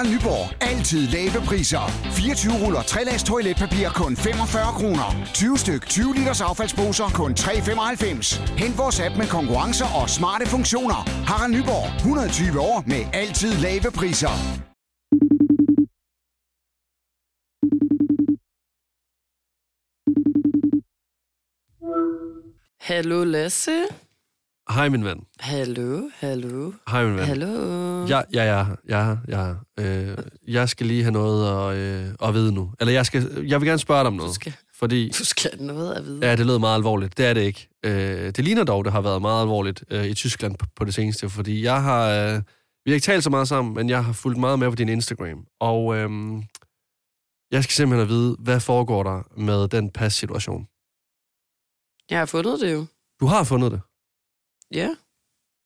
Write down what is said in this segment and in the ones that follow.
Harald Nyborg. Altid lave priser. 24 ruller 3 lags toiletpapir kun 45 kroner. 20 styk 20 liters affaldsposer kun 3,95. Hent vores app med konkurrencer og smarte funktioner. Harald Nyborg. 120 år med altid lave priser. Hallo Lasse. Hej, min ven. Hallo, hallo. Hej, min ven. Hallo. Ja, ja, ja, ja, ja. Øh, jeg skal lige have noget at, øh, at vide nu. Eller jeg, skal, jeg vil gerne spørge dig om noget. Du skal, Fordi, du skal have noget at vide. ja, det lød meget alvorligt. Det er det ikke. Øh, det ligner dog, det har været meget alvorligt øh, i Tyskland på, på det seneste. Fordi jeg har... Øh, vi har ikke talt så meget sammen, men jeg har fulgt meget med på din Instagram. Og øh, jeg skal simpelthen have vide, hvad foregår der med den pas-situation? Jeg har fundet det jo. Du har fundet det. Ja.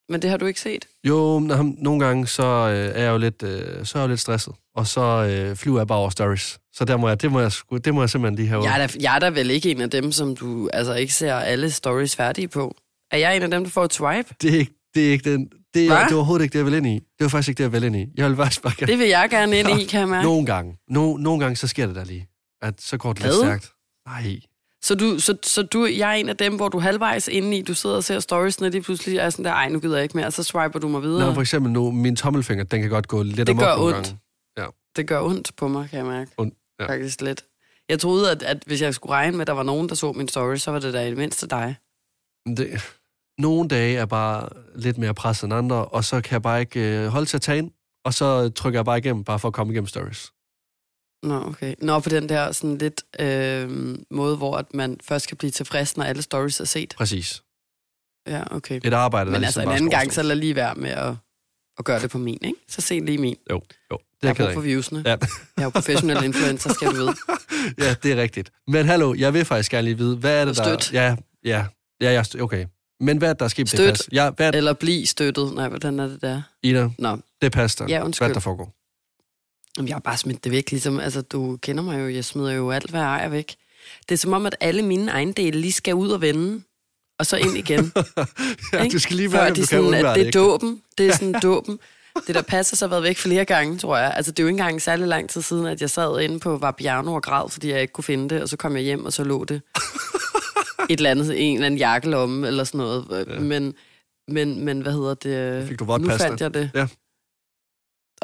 Men det har du ikke set. Jo, nogle gange så øh, er jeg jo lidt, øh, så er jeg jo lidt stresset, og så øh, flyver jeg bare over stories. Så der må jeg, det, må jeg, det må jeg simpelthen lige have Jeg er, da, jeg er da vel ikke en af dem, som du altså ikke ser alle stories færdige på. Er jeg en af dem, der får et swipe? Det er ikke, det er ikke den, det er, det er overhovedet ikke det, jeg vil ind i. Det var faktisk ikke det, jeg vil ind i. Jeg vil faktisk bare gerne... Det vil jeg gerne ind i, kan mærke. Nogle gange. No, nogle gange, så sker det der lige. At så går det lidt Hvad? stærkt. Nej. Så, du, så, så du, jeg er en af dem, hvor du halvvejs inde i, du sidder og ser stories, og lige pludselig er sådan der, ej, nu gider jeg ikke mere, og så swiper du mig videre. Nå, for eksempel nu, min tommelfinger, den kan godt gå lidt Det gør ondt. gange. Det gør ondt på mig, kan jeg mærke. Ondt, ja. Faktisk lidt. Jeg troede, at, at hvis jeg skulle regne med, at der var nogen, der så min story, så var det da i det mindste dig. Det, nogle dage er bare lidt mere presset end andre, og så kan jeg bare ikke øh, holde til at tage ind, og så trykker jeg bare igennem, bare for at komme igennem stories. Nå, okay. Nå, på den der sådan lidt øh, måde, hvor at man først kan blive tilfreds, når alle stories er set. Præcis. Ja, okay. Et arbejde, der Men ligesom altså en anden gang, så lad lige være med at, at gøre det på min, ikke? Så se lige min. Jo, jo. Det Jeg er har brug for viewsene. Ja. Jeg er jo professionel influencer, skal du vide. ja, det er rigtigt. Men hallo, jeg vil faktisk gerne lige vide, hvad er det, der... Støt. Ja, ja, ja, ja, støt. okay. Men hvad er det, der er sket på det Støt. pas? Ja, hvad er Eller blive støttet. Nej, hvordan er det der? Ida? Nå, Det pas der. Ja, Hvad undskyld. det, der foregår? Jeg har bare smidt det væk, ligesom, altså, du kender mig jo, jeg smider jo alt, hvad jeg ejer væk. Det er som om, at alle mine ejendele lige skal ud og vende, og så ind igen. ja, du skal lige Før være, om de du kan sådan, undvære at det er dåben. Det er sådan dåben. Det der passer så har været væk flere gange, tror jeg. Altså, det er jo ikke engang særlig lang tid siden, at jeg sad inde på Vapiano og græd, fordi jeg ikke kunne finde det, og så kom jeg hjem, og så lå det et eller andet, en eller anden jakkelomme, eller sådan noget. Ja. Men, men, men, hvad hedder det? Fik du nu fandt jeg det. Ja.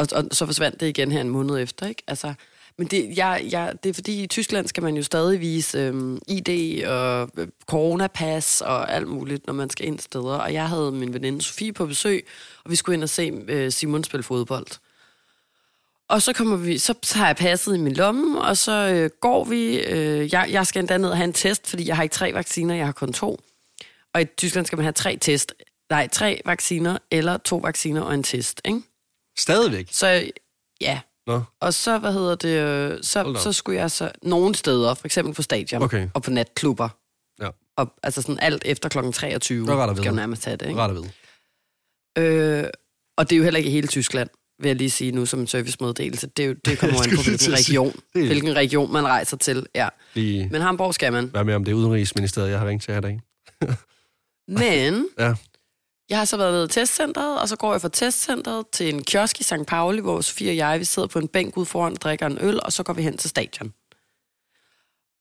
Og, og så forsvandt det igen her en måned efter, ikke? Altså, men det, jeg, jeg, det er fordi, i Tyskland skal man jo stadig vise øhm, ID og øh, coronapas og alt muligt, når man skal ind steder. Og jeg havde min veninde Sofie på besøg, og vi skulle ind og se øh, Simon spille fodbold. Og så kommer vi, så har jeg passet i min lomme, og så øh, går vi. Øh, jeg, jeg skal endda ned og have en test, fordi jeg har ikke tre vacciner, jeg har kun to. Og i Tyskland skal man have tre test. Nej, tre vacciner, eller to vacciner og en test, ikke? Stadigvæk? Så ja, Nå, og så, hvad hedder det, øh, så, så skulle jeg så nogle steder, for eksempel på stadion Okay. og på natklubber. Ja. Og, altså sådan alt efter klokken 23, Det skal jo nærmest have det. Ikke? ret. Øh, og det er jo heller ikke hele Tyskland, vil jeg lige sige nu som en servicemeddelelse. Det, er jo, det kommer an på, hvilken region, hvilken region man rejser til. Ja. Lige Men Hamburg skal man. være med om det er Udenrigsministeriet, jeg har ringet til her i dag. Men Ja. Jeg har så været ved testcenteret, og så går jeg fra testcenteret til en kiosk i St. Pauli, hvor Sofie og jeg vi sidder på en bænk ude foran og drikker en øl, og så går vi hen til stadion.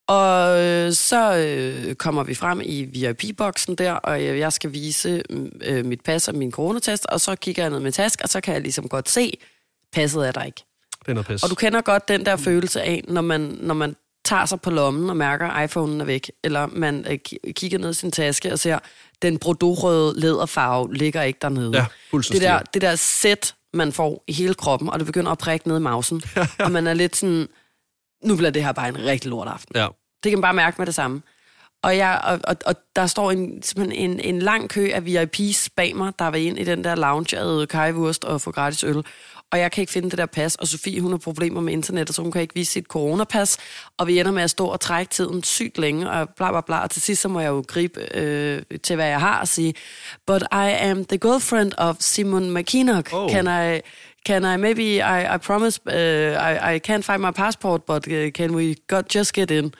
Og øh, så øh, kommer vi frem i VIP-boksen der, og jeg jeg skal vise mm, øh, mit pas og min coronatest, og så kigger jeg ned med task, og så kan jeg ligesom godt se, passet er der ikke. Det er noget pis. Og du kender godt den der følelse af, når man, når man tager sig på lommen og mærker, at iPhone'en er væk, eller man øh, ki- kigger ned i sin taske og ser, den bordeaux-røde læderfarve ligger ikke dernede. Ja, det der, det der sæt, man får i hele kroppen, og det begynder at prikke ned i mausen, og man er lidt sådan, nu bliver det her bare en rigtig lort aften. Ja. Det kan man bare mærke med det samme. Og, jeg, og, og, og der står en, simpelthen en, en lang kø af VIP's bag mig, der var ind i den der lounge, jeg havde kajvurst og få gratis øl. Og jeg kan ikke finde det der pas, og Sofie hun har problemer med internettet, så hun kan ikke vise sit coronapas, og vi ender med at stå og trække tiden sygt længe, og bla bla bla, og til sidst så må jeg jo gribe øh, til, hvad jeg har, og sige, but I am the girlfriend of Simon McKinnock. Oh. Can I... Can I maybe I, I promise uh, I, I can't find my passport, but uh, can we got, just get in?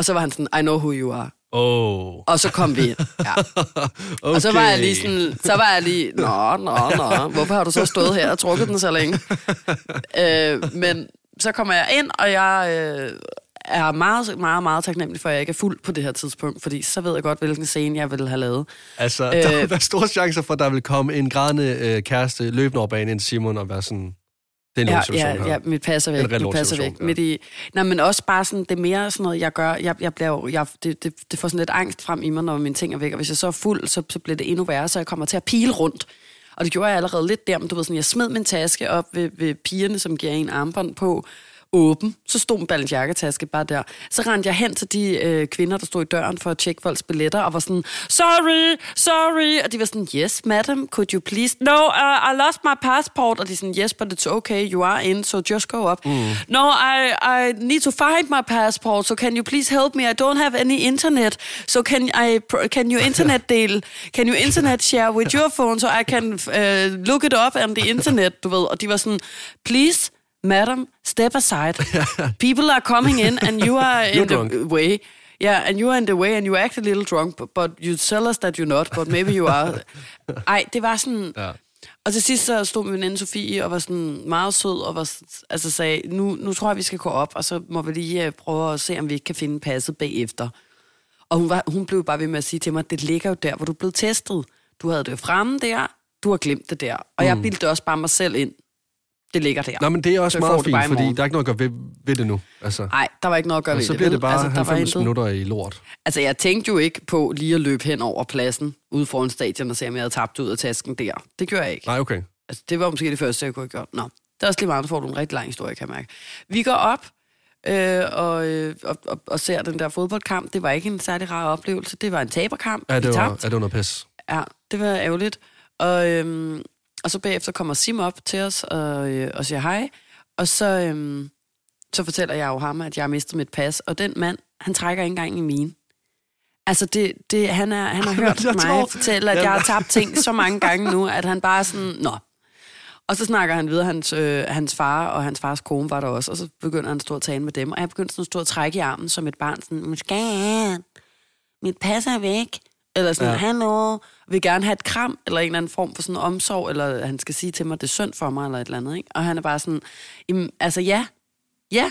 Og så var han sådan, I know who you are. Oh. Og så kom vi ind. Ja. okay. Og så var jeg lige sådan, så var jeg lige, nå, nå, nå, hvorfor har du så stået her og trukket den så længe? øh, men så kommer jeg ind, og jeg øh, er meget, meget, meget taknemmelig for, at jeg ikke er fuld på det her tidspunkt, fordi så ved jeg godt, hvilken scene jeg ville have lavet. Altså, øh, der Øh. vil være store chancer for, at der vil komme en grædende øh, kæreste løbende over banen Simon og være sådan, det er en Ja, ja, her. ja, mit pas er En væk. reel Mit pas er situation, væk. ja. Midt i, nej, men også bare sådan, det er mere sådan noget, jeg gør. Jeg, jeg bliver, jo- jeg, det, det, det får sådan lidt angst frem i mig, når mine ting er væk. Og hvis jeg så er fuld, så, så bliver det endnu værre, så jeg kommer til at pile rundt. Og det gjorde jeg allerede lidt der, men du ved sådan, jeg smed min taske op ved, ved pigerne, som giver en armbånd på, åben. Så stod en Balenciaga-taske bare der. Så rendte jeg hen til de øh, kvinder, der stod i døren for at tjekke folks billetter, og var sådan, sorry, sorry. Og de var sådan, yes, madam, could you please? No, uh, I lost my passport. Og de sådan, yes, but it's okay, you are in, so just go up. Mm. No, I, I need to find my passport, so can you please help me? I don't have any internet, so can I, can you internet deal? Can you internet share with your phone, so I can uh, look it up on the internet, du ved. Og de var sådan, please, madam, step aside. People are coming in, and you are in drunk. the way. Yeah, and you are in the way, and you act a little drunk, but, but you tell us that you're not, but maybe you are. Ej, det var sådan... Ja. Og til sidst så stod min veninde Sofie og var sådan meget sød, og var, altså sagde, nu, nu tror jeg, vi skal gå op, og så må vi lige øh, prøve at se, om vi ikke kan finde passet bagefter. Og hun, var, hun blev bare ved med at sige til mig, det ligger jo der, hvor du blevet testet. Du havde det fremme der, du har glemt det der. Og mm. jeg bildte også bare mig selv ind. Det ligger der. Nå, men det er også Så meget fint, fordi der er ikke noget at gøre ved, ved det nu. Altså, Nej, der var ikke noget at gøre ved så det. bliver vel? det bare altså, der var 90 intet. minutter i lort. Altså, jeg tænkte jo ikke på lige at løbe hen over pladsen ude foran stadion og se, om jeg havde tabt ud af tasken der. Det gjorde jeg ikke. Nej, okay. Altså, det var måske det første, jeg kunne have gjort. Nå, det er også lige meget, får du en rigtig lang historie, kan jeg mærke. Vi går op øh, og, øh, og, og, og ser den der fodboldkamp. Det var ikke en særlig rar oplevelse. Det var en taberkamp. Ja, det var, ja, det var noget pis. Ja, det var ærgerligt. Og, øhm, og så bagefter kommer Sim op til os og, øh, og siger hej. Og så, øhm, så fortæller jeg jo ham, at jeg har mistet mit pas. Og den mand, han trækker ikke engang i mine. Altså, det, det, han, er, han har hørt Jeg mig tror- fortælle, at jeg har tabt ting så mange gange nu, at han bare sådan, nå. Og så snakker han videre, hans, øh, hans far og hans fars kone var der også, og så begynder han at stå og tale med dem. Og jeg begyndte sådan at stå og trække i armen som et barn, sådan, måske mit pas er væk. Eller sådan, Ja. hallo, vil gerne have et kram, eller en eller anden form for sådan omsorg, eller han skal sige til mig, det er synd for mig, eller et eller andet, ikke? Og han er bare sådan, "Jamen, altså ja, ja,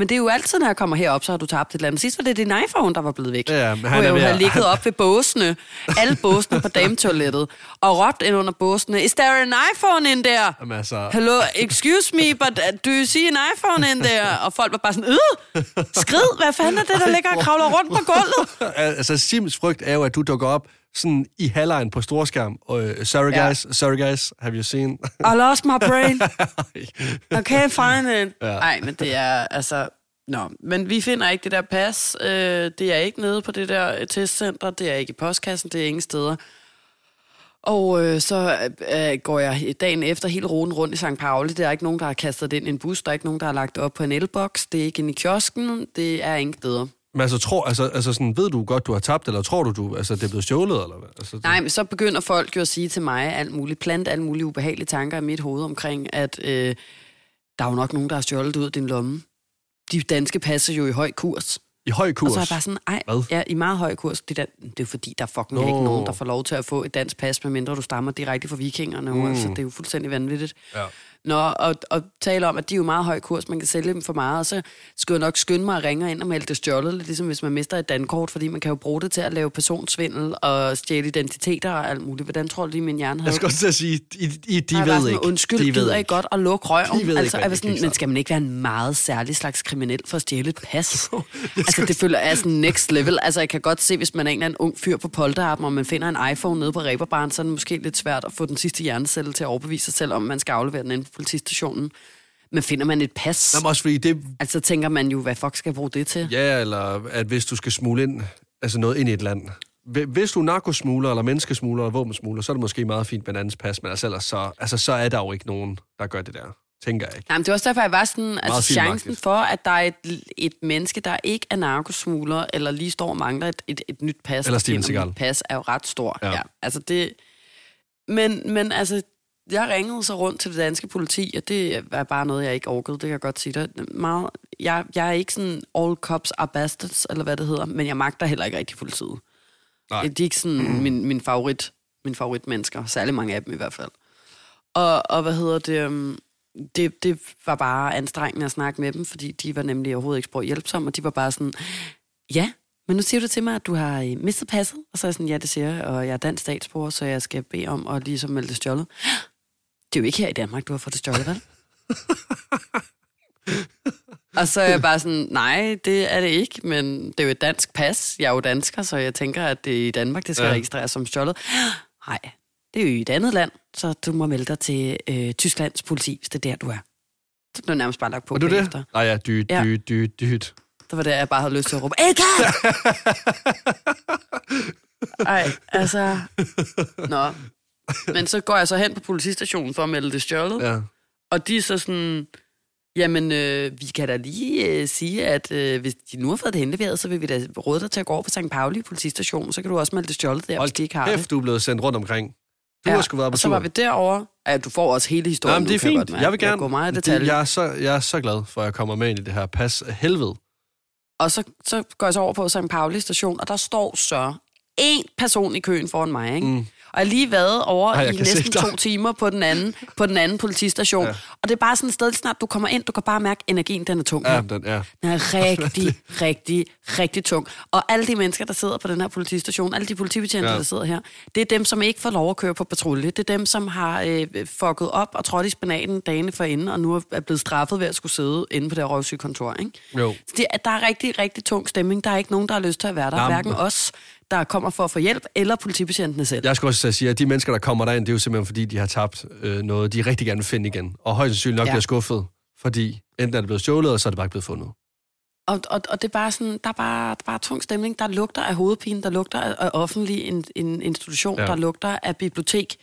men det er jo altid, når jeg kommer herop, så har du tabt et eller andet. Sidst var det din iPhone, der var blevet væk. Ja, men han er jeg jo at- ligget op ved båsene, alle båsene på dametoilettet, og råbt ind under båsene, is there an iPhone in there? Jamen, altså, Hello, excuse me, but uh, do you see an iPhone in there? Og folk var bare sådan, øh, skrid, hvad fanden er det, der ligger og kravler rundt på gulvet? altså, Sims frygt er jo, at du dukker op sådan i halvlejen på storskærm. Og, uh, sorry Ja. guys, sorry guys, have you seen? I lost my brain. I can't find it. Ja. Nej, men det er altså... Nå, men vi finder ikke det der pas. Øh, det er ikke nede på det der testcenter. Det er ikke i postkassen. Det er ingen steder. Og øh, så øh, går jeg dagen efter hele ruten rundt i St. Pauli. Der er ikke nogen, der har kastet det ind i en bus. Der er ikke nogen, der har lagt det op på en elboks. Det er ikke inde i kiosken. Det er ingen steder. Men altså, tror, altså, altså sådan, ved du godt, du har tabt, eller tror du, du altså, det er blevet stjålet? Eller hvad? Altså, det- Nej, men så begynder folk jo at sige til mig alt muligt, plante alle mulige ubehagelige tanker i mit hoved omkring, at øh, der er jo nok nogen, der har stjålet ud af din lomme. De danske passer jo i høj kurs. I høj kurs? Og så er jeg bare sådan, ej, Hvad? ja, i meget høj kurs. Det, der, det er fordi, der er fucking Nå. ikke nogen, der får lov til at få et dansk pas, medmindre du stammer direkte fra vikingerne. Mm. Altså, det er jo fuldstændig vanvittigt. Ja. Nå, og, og tale om, at de er jo meget høj kurs, man kan sælge dem for meget, og så skal jeg nok skynde mig at ringe ind og melde det stjålet, ligesom hvis man mister et dankort, fordi man kan jo bruge det til at lave personsvindel og stjæle identiteter og alt muligt. Hvordan tror du lige, min hjerne havde Jeg skal også til at sige, I, I, de ved sådan, ikke. Undskyld, de ved I godt at lukke røven? De ved ikke, altså, det sådan, men skal man ikke være en meget særlig slags kriminel for at stjæle et pas? altså, det føler jeg er sådan next level. Altså, jeg kan godt se, hvis man er en eller anden ung fyr på polterappen, og man finder en iPhone nede på Reberbaren, så er det måske lidt svært at få den sidste hjernecelle til at overbevise sig selv, om man skal aflevere den politistationen. Men finder man et pas, Jamen også fordi det, altså tænker man jo, hvad fuck skal jeg bruge det til? ja, eller at hvis du skal smule ind, altså noget ind i et land. Hvi- Hvis du er narkosmugler, eller menneskesmugler, eller våbensmugler, så er det måske meget fint med en andens pas, men altså, ellers så, altså, så er der jo ikke nogen, der gør det der. Tænker jeg ikke. Nej, men det var også derfor, jeg var sådan, altså chancen for, at der er et, et menneske, der ikke er narkosmugler, eller lige står og mangler et, et, et nyt pas, Eller mit pas, er jo ret stor. Ja. ja. Altså det... Men, men altså, jeg ringede så rundt til det danske politi, og det er bare noget, jeg ikke orkede, det kan jeg godt sige dig. Meget jeg, jeg er ikke sådan all cops are bastards, eller hvad det hedder, men jeg magter heller ikke rigtig politiet. Nej. De er ikke sådan min, min favorit, min favoritmennesker, særlig mange af dem i hvert fald. Og, og hvad hedder det, um, det, det var bare anstrengende at snakke med dem, fordi de var nemlig overhovedet ikke sprog hjælpsomme, og de var bare sådan, ja, men nu siger du til mig, at du har øh, mistet passet, og så er jeg sådan, ja, det siger jeg, og jeg er dansk statsborger, så jeg skal bede om at ligesom melde det stjålet. Det er jo ikke her i Danmark, du har fået det stjålet, vel? og så er jeg bare sådan, nej, det er det ikke, men det er jo et dansk pas. Jeg er jo dansker, så jeg tænker, at det er i Danmark, det skal Ja. registreres som stjålet. Nej, det er jo i et andet land, så du må melde dig til øh, Tysklands politi, hvis det er der, du er. Så blev nærmest bare lagt på Var du det? Nej, ja, dyt, Ja. dyt, dyt, dyt. Det var der, jeg bare havde lyst til at råbe, Eka! Ej, altså... Nå. Men så går jeg så hen på politistationen for at melde det stjålet. Ja. Og de er så sådan, jamen, øh, vi kan da lige øh, sige, at øh, hvis de nu har fået det henleveret, så vil vi da råde dig til at gå over på St. Pauli politistation, så kan du også melde det stjålet der, hvis de ikke har det. Kæft, du er blevet sendt rundt omkring. Du har sgu været på og så tur. var vi derovre. Ja, du får også hele historien. Nej, men det er fint. godt. Jeg vil gerne. går meget i det, detalje. jeg, er så, jeg er så glad for, at jeg kommer med ind i det her pas helvede. Og så, så går jeg så over på St. Pauli station, og der står så en person i køen foran mig, ikke? Mm. Og lige været over Ej, i næsten to timer på den anden, på den anden politistation. Ja. Og det er bare sådan et sted, snart du kommer ind, du kan bare mærke, at energien den er tung. Ja, den, ja. Den er rigtig, rigtig, rigtig tung. Og alle de mennesker, der sidder på den her politistation, alle de politibetjente, Ja. der sidder her, det er dem, som ikke får lov at køre på patrulje. Det er dem, som har øh, fucket op og trådt i spinaten dagene forinden, og nu er blevet straffet ved at skulle sidde inde på det her røvsygekontor. Ikke? Jo. Så det, der er rigtig, rigtig tung stemning. Der er ikke nogen, der har lyst til at være der. Nej, men- Hverken os, der kommer for at få hjælp, eller politibetjentene selv. Jeg skulle også at sige, at de mennesker, der kommer derind, det er jo simpelthen, fordi de har tabt øh, noget, de rigtig gerne vil finde igen. Og højst sandsynligt nok Ja. bliver skuffet, fordi enten er det blevet stjålet, og så er det bare ikke blevet fundet. Og, og, og det er bare sådan, der er bare, der er bare tung stemning. Der lugter af hovedpine, der lugter af, af offentlig en, en institution, Ja. der lugter af bibliotek.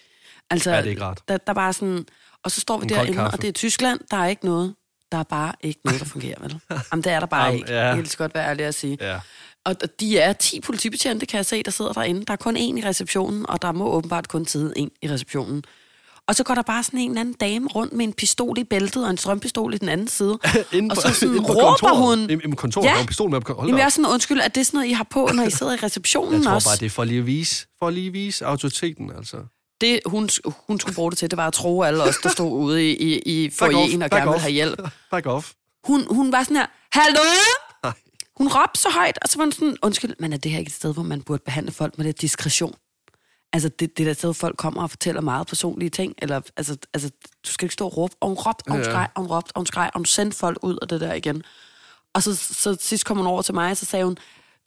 Altså, Ja, det er ikke rart. Der, der er bare sådan, og så står vi En derinde, og det er Tyskland, der er ikke noget. Der er bare ikke noget, der fungerer, vel? Jamen, det er der bare Jamen, ikke. ja. Jeg kan lige godt være ærlig at sige. Ja. Og de er 10 politibetjente, kan jeg se, der sidder derinde. Der er kun én i receptionen, og der må åbenbart kun sidde en i receptionen. Og så går der bare sådan en eller anden dame rundt med en pistol i bæltet og en strømpistol i den anden side. Inde og så sådan på råber kontoret. hun... Inde på kontoret, Ja. en pistol med hold Jamen, jeg er sådan, undskyld, at det er sådan noget, I har på, når I sidder i receptionen Jeg tror også? bare, det er for lige at vise, for lige at vise autoriteten, altså. Det, hun, hun skulle bruge det til, det var at tro alle os, der stod ude i, i, i foyeren og gerne ville have hjælp. Back off. Hun, hun var sådan her, hallo? Hun råbte så højt, og så var hun sådan, undskyld, men er det her ikke et sted, hvor man burde behandle folk med lidt diskretion? Altså, det, det der sted, hvor folk kommer og fortæller meget personlige ting, eller, altså, altså du skal ikke stå og råbe, og hun råbte, og hun Ja. skreg, og hun råbte, og hun skreg, og hun sendte folk ud af det der igen. Og så, så sidst kom hun over til mig, og så sagde hun,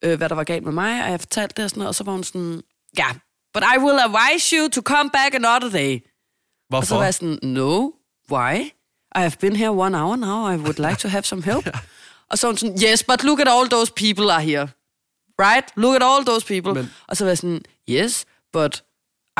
øh, hvad der var galt med mig, og jeg fortalte det og sådan noget, og så var hun sådan, ja, yeah, but I will advise you to come back another day. Og så Hvorfor? var jeg sådan, no, why? I have been here one hour now, I would like to have some help. Og så var hun sådan, yes, but look at all those people are here. Right? Look at all those people. Men- og så var jeg sådan, yes, but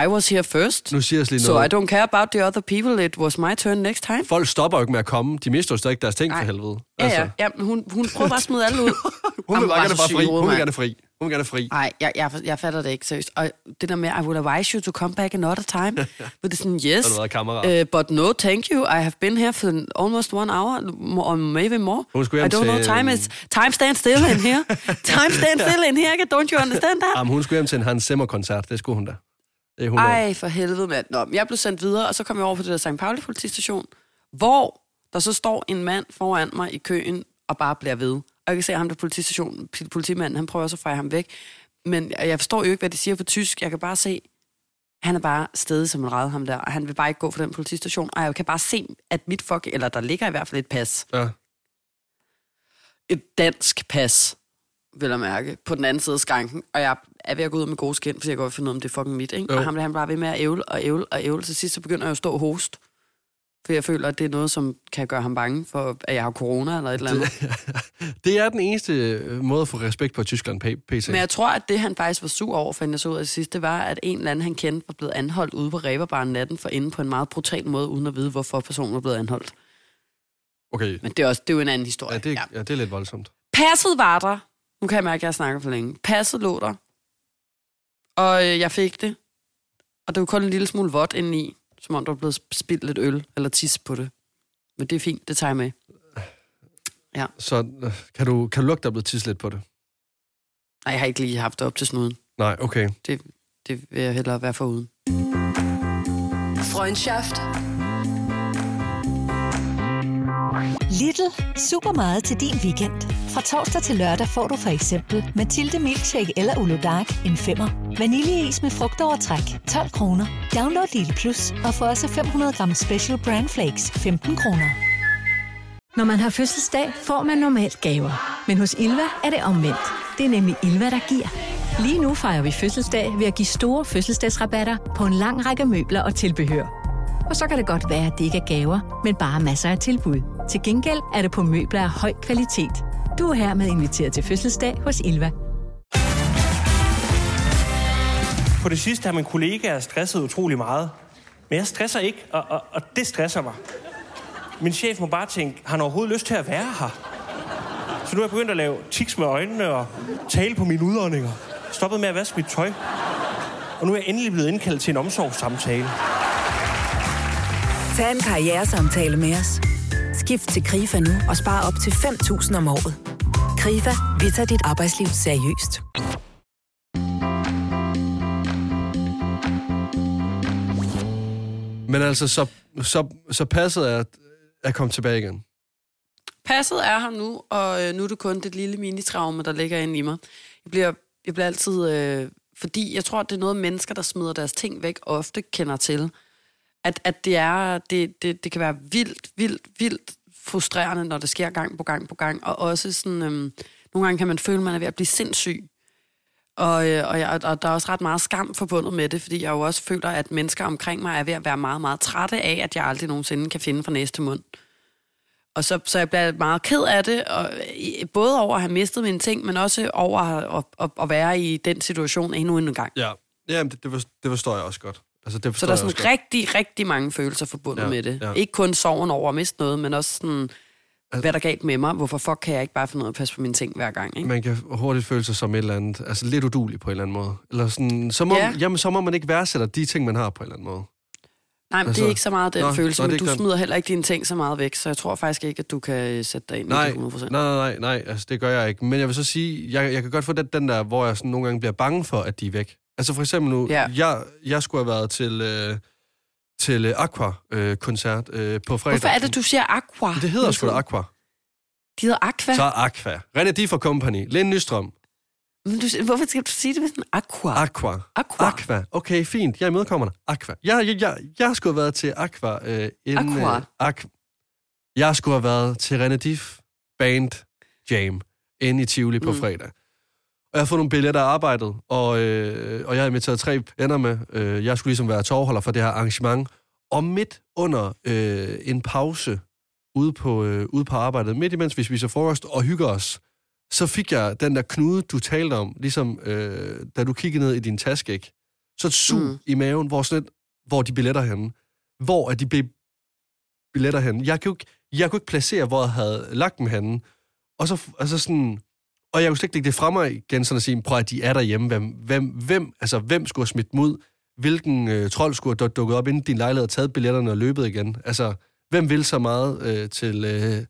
I was here first. Nu siger jeg lige So I noget. don't care about the other people. It was my turn next time. Folk stopper jo ikke med at komme. De mister jo stadig deres ting for Nej. helvede. Ja, ja. ja men hun, hun prøvede bare at smide alle ud. Hun vil bare gerne så bare syg fri. Hun vil gerne fri. Hun vil gerne fri. Nej, jeg, jeg, jeg fatter det ikke seriøst. Og det der med, I would advise you to come back another time. Hvor det er sådan, yes, uh, but no, thank you. I have been here for almost one hour, or maybe more. Hun skulle I don't know, til, time øhm, is, time stands still in here. time stands still in here, don't you understand that? Jamen, hun skulle hjem til en Hans Zimmer-koncert. Det skulle hun da. Det hun Ej. For helvede, mand. Nå, jeg blev sendt videre, og så kom jeg over på det der St. Pauli politistation, hvor der så står en mand foran mig i køen og bare bliver ved. Og jeg kan se, at ham der politistation, politimanden, han prøver også at fejre ham væk. Men jeg forstår jo ikke, hvad de siger på tysk. Jeg kan bare se, han er bare stedet som en ræd, ham der, og han vil bare ikke gå for den politistation. Og jeg kan bare se, at mit fuck, eller der ligger i hvert fald et pas. Ja. Et dansk pas, vil jeg mærke, på den anden side af skanken. Og jeg er ved at gå ud med gode skin, fordi jeg går og finde ud af, om det er fucking mit. Ikke? Jo. Og ham der, han bare ved med at ævle og ævle og ævle. Til sidst så begynder jeg at stå og host. For jeg føler, at det er noget, som kan gøre ham bange for, at jeg har corona eller et eller andet. Det er den eneste øh, måde at få respekt på Tyskland, PC. Men jeg tror, at det, han faktisk var sur over, fandt jeg så ud af det sidste, var, at en eller anden, han kendte, var blevet anholdt ude på Ræberbaren natten for inde på en meget brutal måde, uden at vide, hvorfor personen var blevet anholdt. Okay. Men det er, også, det er jo en anden historie. Ja, det, ja. ja, det er lidt voldsomt. Passet var der. Nu kan jeg mærke, at jeg snakker for længe. Passet lå der. Og øh, jeg fik det. Og det var kun en lille smule vådt indeni. Som om der var blevet spildt lidt øl eller tis på det. Men det er fint, det tager jeg med. Ja. Så øh, kan du, kan du lugte, der er blevet tisset lidt på det? Nej, jeg har ikke lige haft det op til snuden. Nej, okay. Det, det vil jeg hellere være foruden. Freundschaft. Little. Super meget til din weekend. Fra torsdag til lørdag får du for eksempel Mathilde Milkshake eller Ulo Dark en femmer. Vaniljeis med frugtovertræk 12 kroner. Download Lidl Plus og få også 500 gram Special Brand Flakes 15 kroner. Når man har fødselsdag, får man normalt gaver. Men hos Ilva er det omvendt. Det er nemlig Ilva, der giver. Lige nu fejrer vi fødselsdag ved at give store fødselsdagsrabatter på en lang række møbler og tilbehør. Og så kan det godt være, at det ikke er gaver, men bare masser af tilbud. Til gengæld er det på møbler af høj kvalitet. Du er hermed inviteret til fødselsdag hos Ilva. På det sidste har min kollega stresset utrolig meget. Men jeg stresser ikke, og, og, og det stresser mig. Min chef må bare tænke, har han overhovedet lyst til at være her? Så nu er jeg begyndt at lave tiks med øjnene og tale på mine udåndinger. Stoppet med at vaske mit tøj. Og nu er jeg endelig blevet indkaldt til en omsorgssamtale. Tag en karrieresamtale med os. Skift til KRIFA nu og spar op til 5.000 om året. KRIFA, vi tager dit arbejdsliv seriøst. Men altså, så, så, så passet er at komme tilbage igen. Passet er her nu, og øh, nu er det kun det lille minitraume, der ligger inde i mig. Jeg bliver, jeg bliver altid... Øh, fordi jeg tror, det er noget, mennesker, der smider deres ting væk, ofte kender til. At, at det, er, det, det, det kan være vildt, vildt, vildt frustrerende, når det sker gang på gang på gang. Og også sådan... øhm, nogle gange kan man føle, at man er ved at blive sindssyg. Og, øh, og, jeg, og der er også ret meget skam forbundet med det, fordi jeg jo også føler, at mennesker omkring mig er ved at være meget, meget trætte af, at jeg aldrig nogensinde kan finde for næste mund. Og så, så jeg bliver meget ked af det, og, både over at have mistet mine ting, men også over at, at, at, at være i den situation endnu en gang. Ja. Jamen, det, det, forstår, det forstår jeg også godt. Altså, det Så der er jeg også sådan godt. rigtig, rigtig mange følelser forbundet Ja, med det. ja. Ikke kun sorgen over at miste noget, men også sådan, hvad er der galt med mig? Hvorfor fuck kan jeg ikke bare finde ud af at passe på mine ting hver gang? Ikke? Man kan hurtigt føle sig som et eller andet, altså lidt udulig på en eller anden måde. Eller sådan, så må, Ja. ja. jamen, så må man ikke værdsætte de ting, man har på en eller anden måde. Nej, men Altså, det er ikke så meget den nå, følelse, nå, men du klart. smider heller ikke dine ting så meget væk, så jeg tror faktisk ikke, at du kan sætte dig ind Nej, i det 100%. nej, nej, nej, nej, altså det gør jeg ikke. Men jeg vil så sige, jeg, jeg kan godt få den, den der, hvor jeg sådan nogle gange bliver bange for, at de er væk. Altså for eksempel nu, Ja. jeg, jeg skulle have været til, øh, til øh, Aqua-koncert øh, på fredag. Hvorfor er det, du siger aqua? Det hedder sgu da Aqua. De hedder aqua. Så Aqua. René Differ Company. Lene Nystrøm. Men du, hvorfor skal du sige det med sådan aqua? Aqua. Aqua. Aqua. Okay, fint. Jeg imødekommer dig. Aqua. Jeg, jeg, jeg, jeg skulle have været til Aqua. Øh, inden, Aqua. Øh, Aqua. Jeg skulle have været til René Diff Band Jam inde i Tivoli på Mm. fredag. Og jeg har fået nogle billetter af arbejdet, og, øh, og jeg har inviteret tre venner med. Øh, jeg skulle ligesom være tovholder for det her arrangement. Og midt under øh, en pause ude på, øh, ude på arbejdet, midt imens vi spiser frokost og hygger os, så fik jeg den der knude, du talte om, ligesom øh, da du kiggede ned i din taske, ikke? Så et sug Mm. i maven, hvor, sådan et, hvor er de billetter henne? Hvor er de billetter henne? Jeg kunne, ikke, jeg kunne ikke placere, hvor jeg havde lagt dem henne. Og så, altså sådan, og jeg kunne slet ikke lægge det fra mig igen, sådan at sige, prøv at de er derhjemme. Hvem, hvem, hvem, altså, hvem skulle have smidt mod? Hvilken øh, trold skulle have dukket op inden din lejlighed og taget billetterne og løbet igen? Altså, hvem vil så meget øh, til, øh,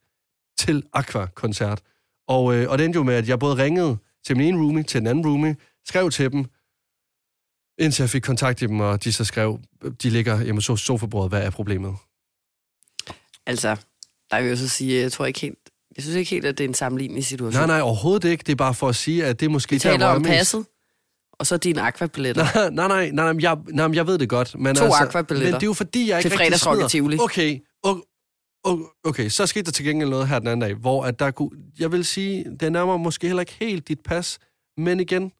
til Aqua-koncert? Og, øh, og det endte jo med, at jeg både ringede til min ene roomie, til den anden roomie, skrev til dem, indtil jeg fik kontakt til dem, og de så skrev, de ligger hjemme på sofabordet, hvad er problemet? Altså, der vil jeg så sige, jeg tror ikke helt, jeg synes ikke helt, at det er en sammenlignende situation. Nej, nej, overhovedet ikke. Det er bare for at sige, at det er måske Vi taler der, om passet, og så dine aquabilletter. Nej, nej, nej, nej, nej, jeg, nej, jeg ved det godt. Men To altså, Aqua-billetter. Men det er jo fordi, jeg ikke Til rigtig smider. Tivoli. Okay, okay, okay, så skete der til gengæld noget her den anden dag, hvor at der kunne, jeg vil sige, det nærmer måske heller ikke helt dit pas, men igen,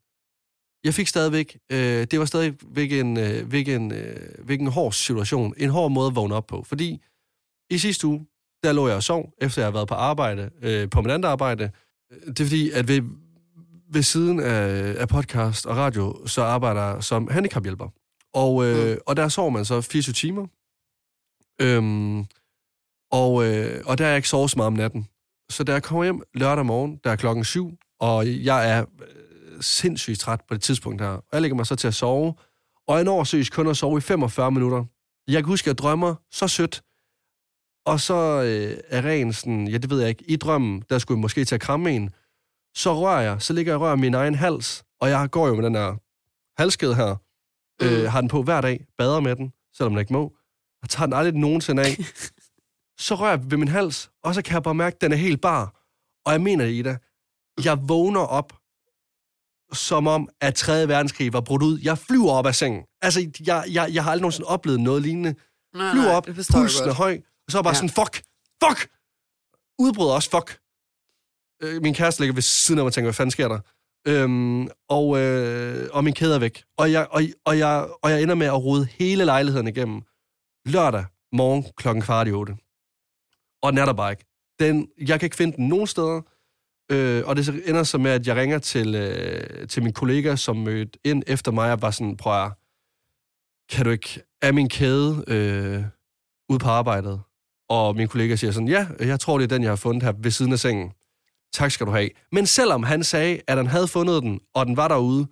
jeg fik stadigvæk, øh, det var stadigvæk en, øh, hvilken, øh, hvilken hård situation, en hård måde at vågne op på, fordi i sidste uge, der lå jeg og sov, efter jeg havde været på arbejde, øh, på mit andet arbejde. Det er fordi, at ved, ved siden af, af podcast og radio, så arbejder jeg som handicaphjælper. Og, øh, og der sover man så 24 timer. Øhm, og, øh, og der er jeg ikke sovet så meget om natten. Så da jeg kommer hjem lørdag morgen, der er klokken syv, og jeg er øh, sindssygt træt på det tidspunkt her, og jeg lægger mig så til at sove, og jeg når seriøst kun at sove i 45 minutter. Jeg kan huske, at jeg drømmer så sødt, og så øh, er ren sådan, ja, det ved jeg ikke, i drømmen, der skulle jeg måske til at kramme en. Så rører jeg, så ligger jeg og rører min egen hals, og jeg går jo med den her halskede her, mm. øh, har den på hver dag, bader med den, selvom man ikke må, og tager den aldrig nogensinde af. så rører jeg ved min hals, og så kan jeg bare mærke, at den er helt bar. Og jeg mener det, Ida, jeg vågner op, som om, at 3. verdenskrig var brudt ud. Jeg flyver op af sengen. Altså, jeg, jeg, jeg har aldrig nogensinde oplevet noget lignende. Nej, Flyver nej, op, jeg pulsen er høj, og så jeg bare Ja. sådan, fuck, fuck! Udbryder også, fuck. Øh, min kæreste ligger ved siden af mig og tænker, hvad fanden sker der? Øhm, og, øh, og min kæde er væk. Og jeg, og, og, jeg, og jeg ender med at rode hele lejligheden igennem. Lørdag morgen klokken kvart i otte. Og den er der bare ikke. Den, jeg kan ikke finde den nogen steder. Øh, og det så ender så med, at jeg ringer til, øh, til min kollega, som mødte ind efter mig, og bare sådan, prøv at, kan du ikke, er min kæde øh, ude på arbejdet? Og min kollega siger sådan, ja, jeg tror, det er den, jeg har fundet her ved siden af sengen. Tak skal du have. Men selvom han sagde, at han havde fundet den, og den var derude,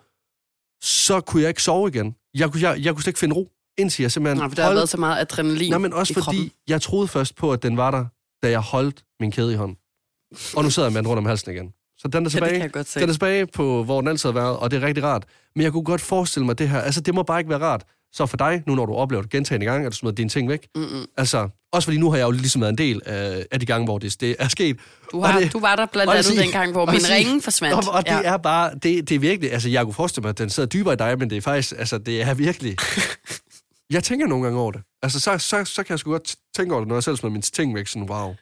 så kunne jeg ikke sove igen. Jeg kunne, jeg, jeg kunne slet ikke finde ro, indtil jeg simpelthen Nej, for der har været så meget adrenalin Nej, men også fordi, kroppen. jeg troede først på, at den var der, da jeg holdt min kæde i hånden. Og nu sidder jeg med den rundt om halsen igen. Så den er Ja, det tilbage, se. den er tilbage på, hvor den altid har været, og det er rigtig rart. Men jeg kunne godt forestille mig det her. Altså, det må bare ikke være rart. Så for dig, nu når du oplever det gentagende gange, at du smider dine ting væk. Mm-mm. Altså, også fordi nu har jeg jo ligesom været en del af, af de gange, hvor det, det er sket. Du, har, det- du var der blandt andet sige- dengang, hvor min sige- ringe forsvandt. Og, og det er bare, det, det er virkelig, altså jeg kunne forestille mig, at den sidder dybere i dig, men det er faktisk, altså det er virkelig... jeg tænker nogle gange over det. Altså så, så, så kan jeg sgu godt tænke over det, når jeg selv smider mine ting væk, sådan wow.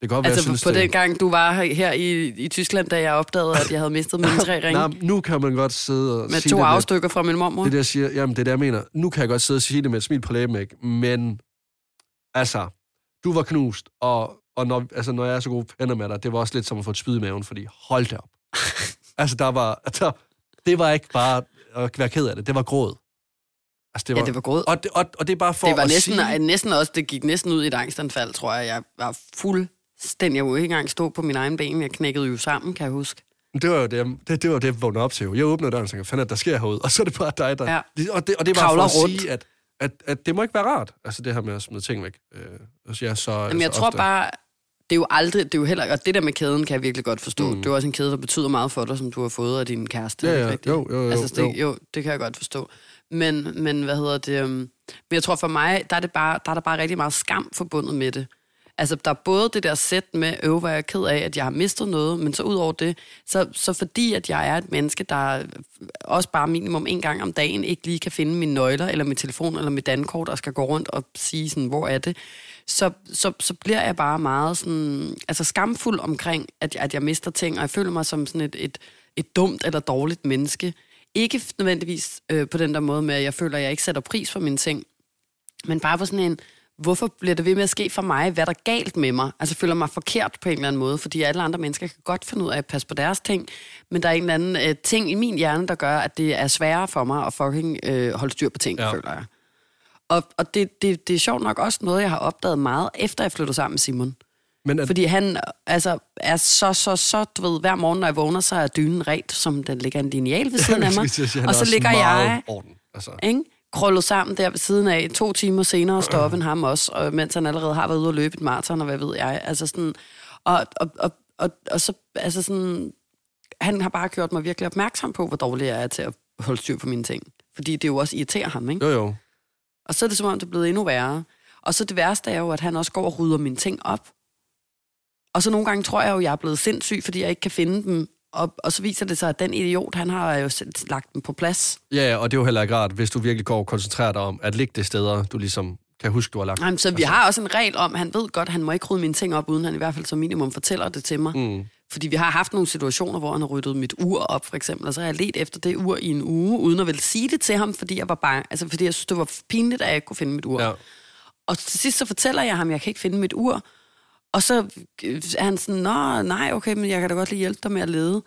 Det kan godt være, Altså jeg synes, på det... den gang, du var her, i, i Tyskland, da jeg opdagede, at jeg havde mistet mine tre ringe Nej, nu kan man godt sidde og med sige to det, afstykker fra min mormor. det, der siger, jamen det er det, jeg mener. Nu kan jeg godt sidde og sige det med et smil på læben, ikke? Men, altså, du var knust, og, og når, altså, når jeg er så gode venner med dig, det var også lidt som at få et spyd i maven, fordi hold da op. altså, der var, der, det var ikke bare at være ked af det, det var gråd. Altså, det var, Ja, det var gråd. Og det, og, og det er bare for Det var at næsten, sige... næsten også, det gik næsten ud i et angstanfald, tror jeg. Jeg var fuldstændig, jeg kunne ikke engang stå på min egen ben. Jeg knækkede jo sammen, kan jeg huske. Det var jo det, jeg- det, det, var det jeg vågnede op til. jo. Jeg åbnede døren og tænkte, fanden er der sker herude? Og så er det bare dig, der... Ja. Og, det, og det er bare Kravler for at rundt. sige, at, at, at det må ikke være rart, altså det her med at smide ting væk. Øh, altså, jeg, så, Jamen, jeg så tror ofte. bare, det er jo aldrig, det er jo heller, og det der med kæden kan jeg virkelig godt forstå. Mm. Det er jo også en kæde, der betyder meget for dig, som du har fået af din kæreste. Ja, ja. ikke? Jo, jo, jo, altså, det, jo. jo, det kan jeg godt forstå. Men, men hvad hedder det? øhm, Men jeg tror for mig, der er, det bare, der er der bare rigtig meget skam forbundet med det. Altså, der er både det der sæt med, øv, hvor jeg er ked af, at jeg har mistet noget, men så ud over det, så, så fordi, at jeg er et menneske, der også bare minimum en gang om dagen ikke lige kan finde mine nøgler, eller min telefon, eller mit dankort, og skal gå rundt og sige sådan, hvor er det, så, så, så bliver jeg bare meget sådan, altså skamfuld omkring, at, at jeg mister ting, og jeg føler mig som sådan et, et, et dumt eller dårligt menneske. Ikke nødvendigvis øh, på den der måde med, at jeg føler, at jeg ikke sætter pris for mine ting, men bare på sådan en, hvorfor bliver det ved med at ske for mig? Hvad er der galt med mig? Altså jeg føler mig forkert på en eller anden måde, fordi alle andre mennesker kan godt finde ud af at passe på deres ting, men der er en eller anden øh, ting i min hjerne, der gør, at det er sværere for mig at fucking øh, holde styr på ting, Ja. føler jeg. Og, og det, det, det er sjovt nok også noget, jeg har opdaget meget, efter jeg flyttede sammen med Simon. Men at, Fordi han altså, er så, så, så, du ved, hver morgen, når jeg vågner, så er dynen ret, som den ligger en lineal ved siden af mig. Sige, Og så ligger jeg Orden. Altså, ikke? Krøllet sammen der ved siden af, to timer senere og stoppe ham også, og mens han allerede har været ude og løbe et maraton, og hvad ved jeg. Altså sådan, og, og, og, og, og så, altså sådan, han har bare gjort mig virkelig opmærksom på, hvor dårlig jeg er til at holde styr på mine ting. Fordi det jo også irriterer ham, ikke? jo, jo. Og så er det som om, det er blevet endnu værre. Og så det værste er jo, at han også går og rydder mine ting op. Og så nogle gange tror jeg jo, jeg er blevet sindssyg, fordi jeg ikke kan finde dem. Og, og så viser det sig, at den idiot, han har jo lagt dem på plads. Ja, og det er jo heller ikke rart, hvis du virkelig går og koncentrerer dig om at ligge det steder, du ligesom kan huske, du har lagt. Jamen, så vi har også en regel om, han ved godt, han må ikke rydde mine ting op, uden han i hvert fald som minimum fortæller det til mig. Mm. Fordi vi har haft nogle situationer, hvor han har ryddet mit ur op, for eksempel, og så har jeg let efter det ur i en uge, uden at ville sige det til ham, fordi jeg var bange, altså fordi jeg synes, det var pinligt, at jeg ikke kunne finde mit ur. Ja. Og til sidst så fortæller jeg ham, at jeg kan ikke finde mit ur. Og så øh, er han sådan, nå, nej, okay, men jeg kan da godt lige hjælpe dig med at lede.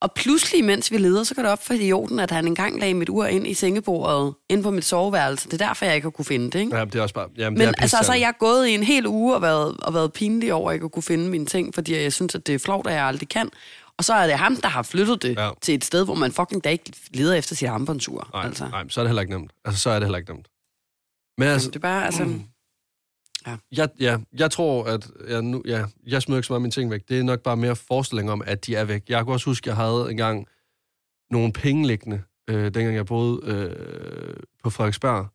Og pludselig, mens vi leder, så går det op for idioten, at han engang lagde mit ur ind i sengebordet, ind på mit soveværelse. Det er derfor, jeg ikke har kunne finde det, ikke? ja, det er også bare... Jamen, Men det er altså, så har pisseirriterende. jeg gået i en hel uge og været, og været pinlig over, at jeg ikke kunne finde mine ting, fordi jeg synes, at det er flot, at jeg aldrig kan. Og så er det ham, der har flyttet det Ja. ja. til et sted, hvor man fucking da ikke leder efter sit armbåndsur. Nej, altså. nej, så er det heller ikke nemt. Altså, så er det heller ikke nemt. Men altså, Det er bare, altså... Ja. Jeg, ja, jeg tror, at jeg, nu, ja, jeg smider ikke så meget mine ting væk. Det er nok bare mere forestilling om, at de er væk. Jeg kan også huske, at jeg havde engang nogle penge liggende, øh, dengang jeg boede øh, på Frederiksberg.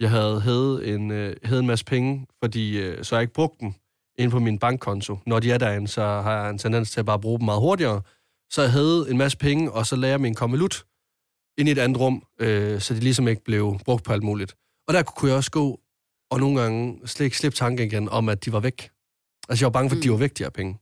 Jeg havde hævet en, øh, havde en masse penge, fordi øh, så jeg ikke brugt dem ind på min bankkonto. Når de er derinde, så har jeg en tendens til at bare bruge dem meget hurtigere. Så jeg havde en masse penge, og så lagde jeg min kommelut ind i et andet rum, øh, så de ligesom ikke blev brugt på alt muligt. Og der kunne jeg også gå og nogle gange slet ikke slippe tanken igen om, at de var væk. Altså, jeg var bange for, at de Mm. var væk, de her penge.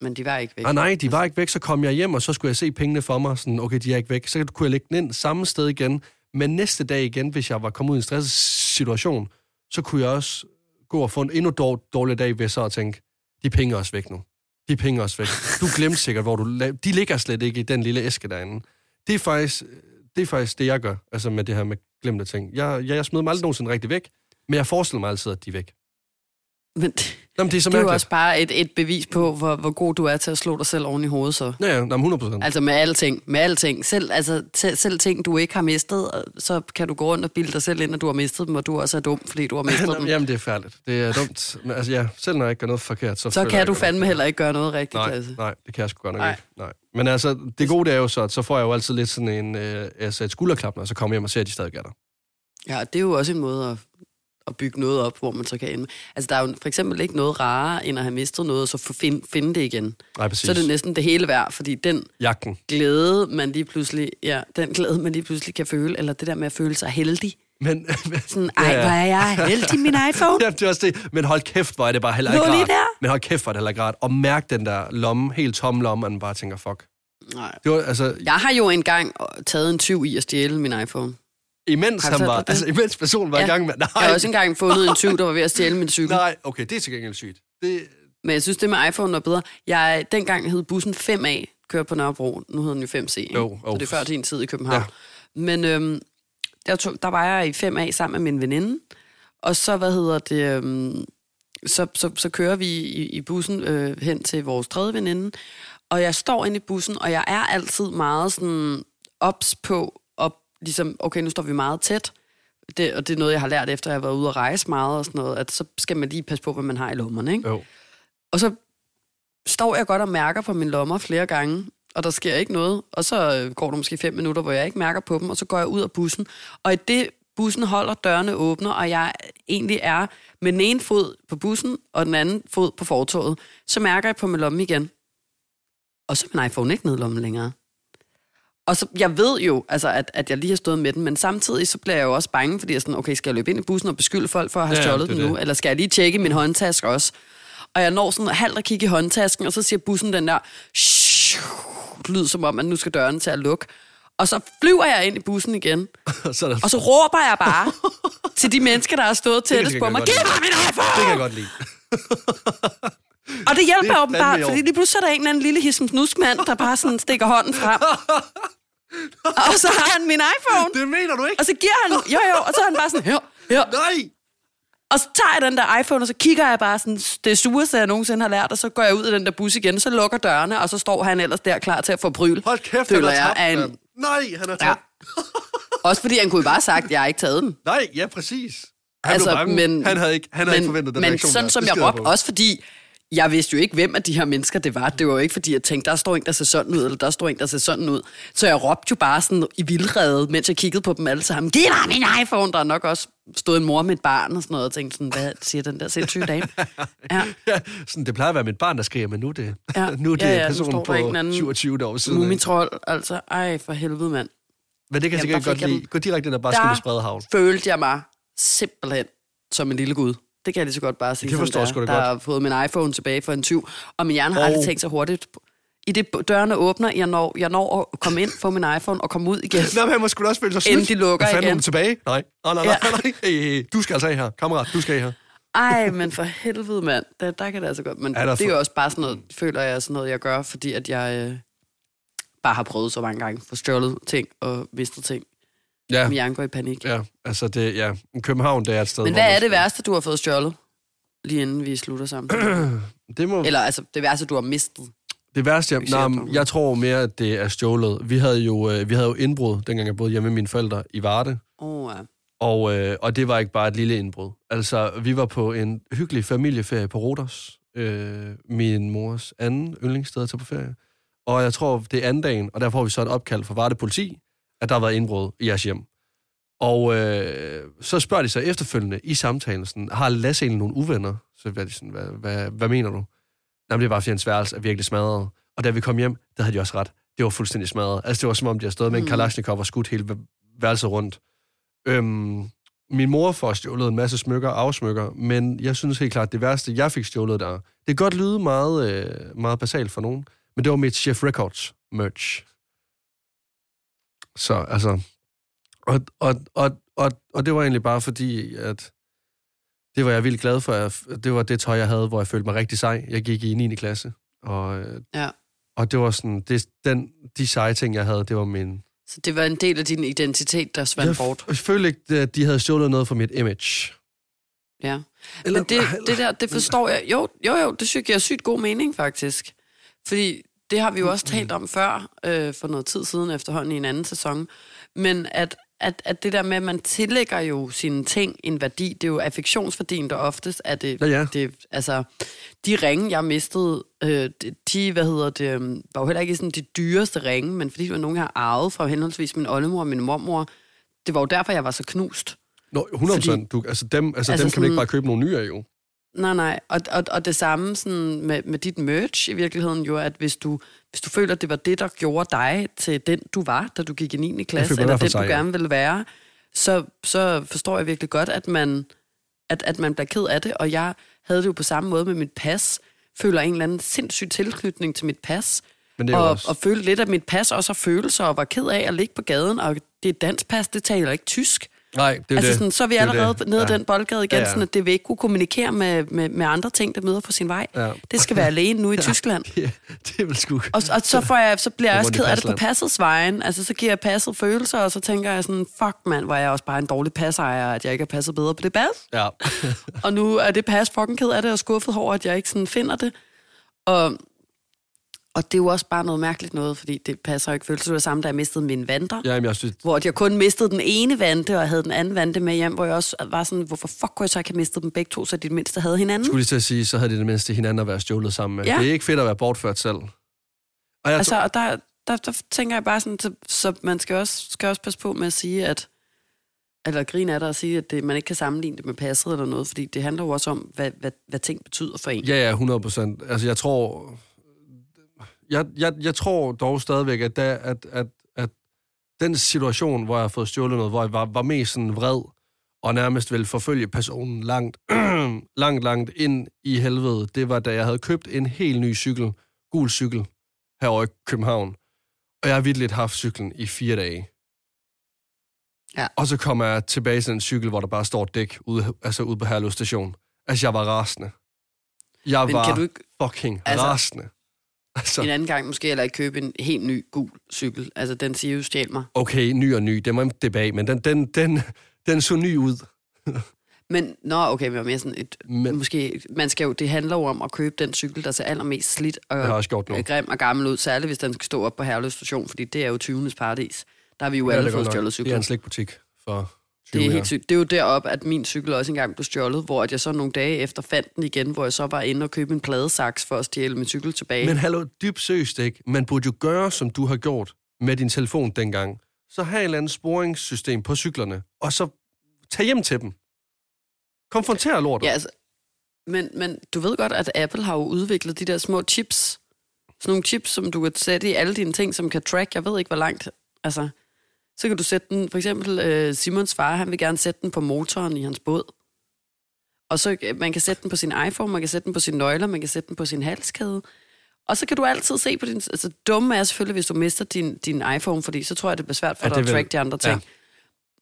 Men de var ikke væk. Ah, nej, de var ikke væk. Så kom jeg hjem, og så skulle jeg se pengene for mig. Sådan, okay, de er ikke væk. Så kunne jeg lægge den ind samme sted igen. Men næste dag igen, hvis jeg var kommet ud i en stresset situation, så kunne jeg også gå og få en endnu dår, dårlig dag ved så at tænke, de penge er også væk nu. De penge er også væk. Du glemte sikkert, hvor du... la- De ligger slet ikke i den lille æske derinde. Det er faktisk det, er faktisk det jeg gør, altså med det her med glemte ting. Jeg, jeg, jeg smider dem aldrig nogensinde rigtig væk, men jeg forestiller mig altid, at de er væk. Men Jamen, det er så det er jo også bare et, et bevis på, hvor, hvor god du er til at slå dig selv oven i hovedet så. Ja, ja, jamen, 100 procent. Altså med alting, med alting. Selv, altså, selv, selv ting, du ikke har mistet, så kan du gå rundt og bilde dig selv ind, at du har mistet dem, og du også er dum, fordi du har mistet dem. Jamen, det er færdigt. Det er dumt. Men altså, ja, selv når jeg ikke gør noget forkert, så... Så kan du fandme heller ikke gøre noget rigtigt, Nej, Lasse. nej, det kan jeg sgu godt nok Nej. ikke. Nej. Men altså, det gode det er jo så, at så får jeg jo altid lidt sådan en, øh, altså et skulderklap, når så kommer hjem og ser, at de stadig er der. Ja, det er jo også en måde at, at bygge noget op, hvor man så kan ende. Altså, der er jo for eksempel ikke noget rarere, end at have mistet noget, og så få find, finde det igen. Nej, præcis. Så er det næsten det hele værd, fordi den Jagten. glæde, man lige pludselig, ja, den glæde, man lige pludselig kan føle, eller det der med at føle sig heldig. Men, Sådan, ej, hvor er jeg heldig, min iPhone. ja, det er også det. Men hold kæft, hvor er det bare heller ikke rart. Men hold kæft, hvor er det heller ikke rart. Og mærk den der lomme, helt tomme lomme, og man bare tænker, fuck. Nej. Det var, altså, Jeg har jo engang taget en tyv i at stjæle min iPhone. Imens han fortalt var, altså, imens personen var Ja. i gang med, nej, Jeg har også engang fundet en tyv, der var ved at stjæle min cykel. nej, okay, det er til gengæld sygt. Det, Men jeg synes, det med iPhone var bedre. Jeg, dengang hed bussen 5A, kører på Nørrebro. Nu hedder den jo 5C. ikke? Jo, jo. Så det er før din tid i København. Ja. Men øhm, der, tog, der var jeg i 5A sammen med min veninde. Og så, hvad hedder det... Øhm, så, så, så kører vi i, i bussen øh, hen til vores tredje veninde. Og jeg står inde i bussen, og jeg er altid meget sådan ops på, ligesom, okay, nu står vi meget tæt. Det, og det er noget, jeg har lært efter, at jeg har været ude at rejse meget og sådan noget, at så skal man lige passe på, hvad man har i lommerne, ikke? jo. Og så står jeg godt og mærker på mine lommer flere gange, og der sker ikke noget. Og så øh, går der måske fem minutter, hvor jeg ikke mærker på dem, og så går jeg ud af bussen. Og i det bussen holder, dørene åbner, og jeg egentlig er med den ene fod på bussen, og den anden fod på fortoget, så mærker jeg på min lomme igen. Og så er min iPhone ikke nede i lommen længere. Og så, jeg ved jo, altså, at, at jeg lige har stået med den, men samtidig så bliver jeg jo også bange, fordi jeg er sådan, okay, skal jeg løbe ind i bussen og beskylde folk for at have Ja, stjålet det den nu? det. Eller skal jeg lige tjekke min håndtaske også? Og jeg når sådan halvt at kigge i håndtasken, og så siger bussen den der lyd, som om, at nu skal døren til at lukke. Og så flyver jeg ind i bussen igen, så der, og så råber jeg bare til de mennesker, der har stået tættest på mig, giv mig min iPhone! det kan jeg godt lide. Og det Det hjælper er åbenbart, i fordi lige pludselig er der en eller anden lille hismsnuskmand, der bare sådan stikker hånden frem. og så har han min iPhone. Det mener du ikke? Og så giver han, jo jo, og så er han bare sådan, her, her. Nej! Og så tager jeg den der iPhone, og så kigger jeg bare sådan, det sureste, jeg nogensinde har lært, og så går jeg ud af den der bus igen, så lukker dørene, og så står han ellers der klar til at få bryl. Hold kæft, føler han er tabt, en. Nej, han er ja. tabt. Også fordi han kunne jo bare have sagt, at jeg har ikke taget dem. Nej, ja, præcis. Han altså, men, han havde ikke, han havde men, ikke forventet den Men reaktion. sådan der. som Det jeg råbte, også fordi jeg vidste jo ikke, hvem af de her mennesker det var. Det var jo ikke, fordi jeg tænkte, der står en, der ser sådan ud, eller der står en, der ser sådan ud. Så jeg råbte jo bare sådan i vildrede, mens jeg kiggede på dem alle sammen. Giv mig min iPhone! Der er nok også stået en mor med et barn og sådan noget, og tænkte sådan, hvad siger den der sindssyge dame? Ja, Ja, sådan, det plejer at være mit barn, der skriger, men nu er det, Ja. nu er det Ja, ja, personen på en anden 27 år siden. mumitrol, altså. Ej, for helvede, mand. Men det kan jeg sikkert godt lide. Gå direkte ind og bare skrive spredehavn. følte jeg mig simpelthen som en lille gud. Det kan jeg lige så godt bare sige. Det forstår jeg sgu da Der godt. har fået min iPhone tilbage for en 20, og min hjerne har Og- aldrig tænkt så hurtigt. I det dørene åbner, jeg når, jeg når at komme ind, få min iPhone og komme ud igen. Nå, men han må sgu da også føle sig Inden snydt. de lukker fanden igen. du tilbage? Nej, nej, nej, nej, Ja. nej. Hey, hey, du skal altså af her. Kammerat, du skal af her. Ej, men for helvede, mand. Der, der kan det altså godt. Men Er det er jo også bare sådan noget, føler jeg, sådan noget, jeg gør, fordi at jeg øh, bare har prøvet så mange gange at få stjålet ting og mistet ting. Ja, Min hjerne går i panik. ja, altså det, ja. København, det er et sted, Men hvad er det værste, du har fået stjålet? Lige inden vi slutter sammen. Det må Eller altså, det værste, du har mistet. Det værste, jeg, nej, jeg tror mere, at det er stjålet. Vi havde jo, øh, vi havde jo indbrud, dengang jeg boede hjemme med mine forældre i Varde. Åh, oh, ja. Og, øh, og det var ikke bare et lille indbrud. Altså, vi var på en hyggelig familieferie på Rodos. Øh, min mors anden yndlingssted at tage på ferie. Og jeg tror, det er anden dagen, og derfor har vi så et opkald fra Varde Politi, at der har været indbrud i jeres hjem. Og øh, så spørger de så efterfølgende i samtalen, sådan, har Lasse egentlig nogle uvenner? Så var de sådan, hvad, hvad, hvad mener du? Jamen, det var bare, fordi hans værelse er virkelig smadret. Og da vi kom hjem, der havde de også ret. Det var fuldstændig smadret. Altså, det var som om, de havde stået med en Kalashnikov og skudt hele værelset rundt. Øhm, min mor får stjålet en masse smykker og afsmykker, men jeg synes helt klart, det værste, jeg fik stjålet der, det kan godt lyde meget, øh, meget basalt for nogen, men det var mit Chef Records merch. Så altså, og, og, og, og, og det var egentlig bare fordi, at det var jeg vildt glad for. Det var det tøj, jeg havde, hvor jeg følte mig rigtig sej. Jeg gik i 9. klasse, og, øh, Ja. og det var sådan, det, den, de seje ting, jeg havde, det var min... Så det var en del af din identitet, der svandt Jeg, bort. jeg følte ikke, at de havde stjålet noget fra mit image. Ja. Eller- Men det, det der, det forstår jeg. Jo, jo, jo, det synes jeg giver sygt god mening, faktisk. Fordi det har vi jo også talt om før, øh, for noget tid siden efterhånden i en anden sæson. Men at, at, at det der med, at man tillægger jo sine ting en værdi, det er jo affektionsværdien, der oftest er det, Ja, ja. det altså, de ringe, jeg mistede, øh, de- hvad hedder det, øh, var jo heller ikke sådan de dyreste ringe, men fordi det var nogen, jeg har arvet fra henholdsvis min oldemor og min mormor, det var jo derfor, jeg var så knust. Nå, 100 Fordi- Du, altså dem, altså Altså dem kan man sådan- ikke bare købe nogle nye af, jo. Nej, nej. Og, og, og det samme sådan med, med dit merch i virkeligheden jo, at hvis du, hvis du føler, at det var det, der gjorde dig til den, du var, da du gik i 9. klasse, eller den, du sej, ja. gerne ville være, så, så forstår jeg virkelig godt, at man, at, at man bliver ked af det. Og jeg havde det jo på samme måde med mit pas. Føler en eller anden sindssyg tilknytning til mit pas. Men det er og, også- og følte lidt, at mit pas også har følelser, og var ked af at ligge på gaden, og det er dansk pas, det taler ikke tysk. Nej, det er Altså det. sådan, så er vi Det er allerede det. nede Ja. den boldgade igen, Ja, ja, sådan at det vil ikke kunne kommunikere med, med, med andre ting, der møder på sin vej. Ja. Det skal være alene nu i Tyskland. Ja, det er vel sgu... Og, og så, får jeg, så bliver jeg også ked af det på passets vejen. Altså, så giver jeg passet følelser, og så tænker jeg sådan, fuck mand, hvor er jeg også bare en dårlig passejer, at jeg ikke har passet bedre på det pas. Ja. Og nu er det pas fucking ked af det, og skuffet over, at jeg ikke sådan finder det. Og, og det er jo også bare noget mærkeligt noget, fordi det passer ikke følelser. Det var samme, da jeg mistede min vanter. ja, men jeg synes... Hvor jeg kun mistede den ene vante, og havde den anden vante med hjem, hvor jeg også var sådan, hvorfor fuck kunne jeg så ikke have mistet dem begge to, så de det mindste havde hinanden? Skulle lige til at sige, så havde de det mindste hinanden at være stjålet sammen med. Ja. Det er ikke fedt at være bortført selv. Og jeg Altså, og der, der, der tænker jeg bare sådan, så, så man skal også, skal også passe på med at sige, at eller grine af det og sige, at det, man ikke kan sammenligne det med passet eller noget, fordi det handler jo også om, hvad, hvad, hvad ting betyder for en. Ja, ja, 100 procent. Altså, jeg tror... Jeg, jeg, jeg tror dog stadigvæk, at, der, at, at, at den situation, hvor jeg har fået stjålet noget, hvor jeg var, var mest sådan vred, og nærmest ville forfølge personen langt, langt, langt ind i helvede, det var, da jeg havde købt en helt ny cykel, gul cykel, herovre i København. Og jeg har virkelig haft cyklen i fire dage. Ja. Og så kommer jeg tilbage til en cykel, hvor der bare står dæk ude, altså ude på Herlev station. Altså, jeg var rasende. Jeg Men var du ikke fucking Altså- rasende. Altså, en anden gang måske heller ikke købe en helt ny gul cykel? Altså, den siger jo, stjæl mig. okay, ny og ny, det må det bag, men den, den, den, den så ny ud. Men, nå, okay, men mere sådan et, Men- måske, man skal jo, det handler jo om at købe den cykel, der ser allermest slidt og Det har jeg også gjort øh, grim og gammel ud, særligt hvis den skal stå op på Herlev station, fordi det er jo 20. paradis. Der har vi jo Ja, alle fået stjålet Det er cykler. en slikbutik for 20 Det er helt sygt. Det er jo deroppe, at min cykel også engang blev stjålet, hvor at jeg så nogle dage efter fandt den igen, hvor jeg så var inde og købe en pladesaks for at stjæle min cykel tilbage. Men hallo, dybt søst, ikke? Man burde jo gøre, som du har gjort med din telefon dengang. Så have et eller andet sporingssystem på cyklerne, og så tag hjem til dem. Konfronter lortet. Ja, altså, men, men du ved godt, at Apple har jo udviklet de der små chips. Sådan nogle chips, som du kan sætte i alle dine ting, som kan track. Jeg ved ikke, hvor langt. Altså, så kan du sætte den, for eksempel øh, Simons far, han vil gerne sætte den på motoren i hans båd. Og så øh, man kan sætte den på sin iPhone, man kan sætte den på sine nøgler, man kan sætte den på sin halskæde. Og så kan du altid se på din... Altså, dumme er selvfølgelig, hvis du mister din, din iPhone, fordi så tror jeg, det bliver svært for Ja, dig at vil- track de andre ting.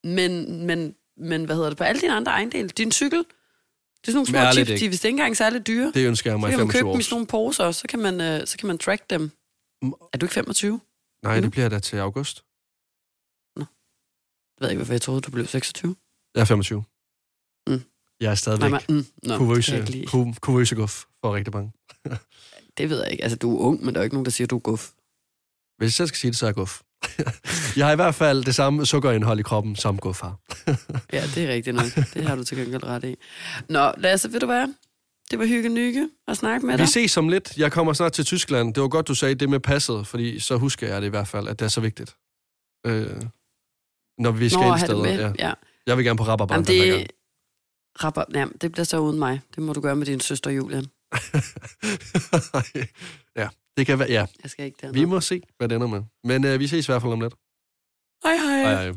Ja. Men, men, men hvad hedder det? På alle dine andre ejendele. Din cykel, det er sådan nogle små Ærligt chips, ikke. de er vist ikke engang særlig dyre. Det ønsker jeg Så mig i kan man 25 købe år. dem i sådan nogle poser, så kan man, øh, så kan man track dem. Er du ikke 25? Nej, det bliver da til august. Jeg ved ikke, hvorfor jeg troede, du blev 26. Jeg er 25. Mm. Jeg er Nej, stadigvæk men, mm, ku- kuvøse guf for rigtig mange. det ved jeg ikke. Altså, du er ung, men der er ikke nogen, der siger, du er guf. Hvis jeg skal sige det, så er jeg guf. jeg har i hvert fald det samme sukkerindhold i kroppen, som guf har. Ja, det er rigtigt nok. Det har du til gengæld ret i. Nå, Lasse, ved du hvad? Det var hygge nykke at snakke med Vi dig. ses om lidt. Jeg kommer snart til Tyskland. Det var godt, du sagde det med passet, fordi så husker jeg det i hvert fald, at det er så vigtigt. Øh, når vi skal Nå, ind steder. Ja. Ja. Jeg vil gerne på Rabarbar Jamen, det, rapper, jamen, det bliver så uden mig. Det må du gøre med din søster Julian. ja, det kan være, ja. Jeg skal ikke derned. Vi må se, hvad det ender med. Men øh, vi ses i hvert fald om lidt. Hej hej. Hej, hej.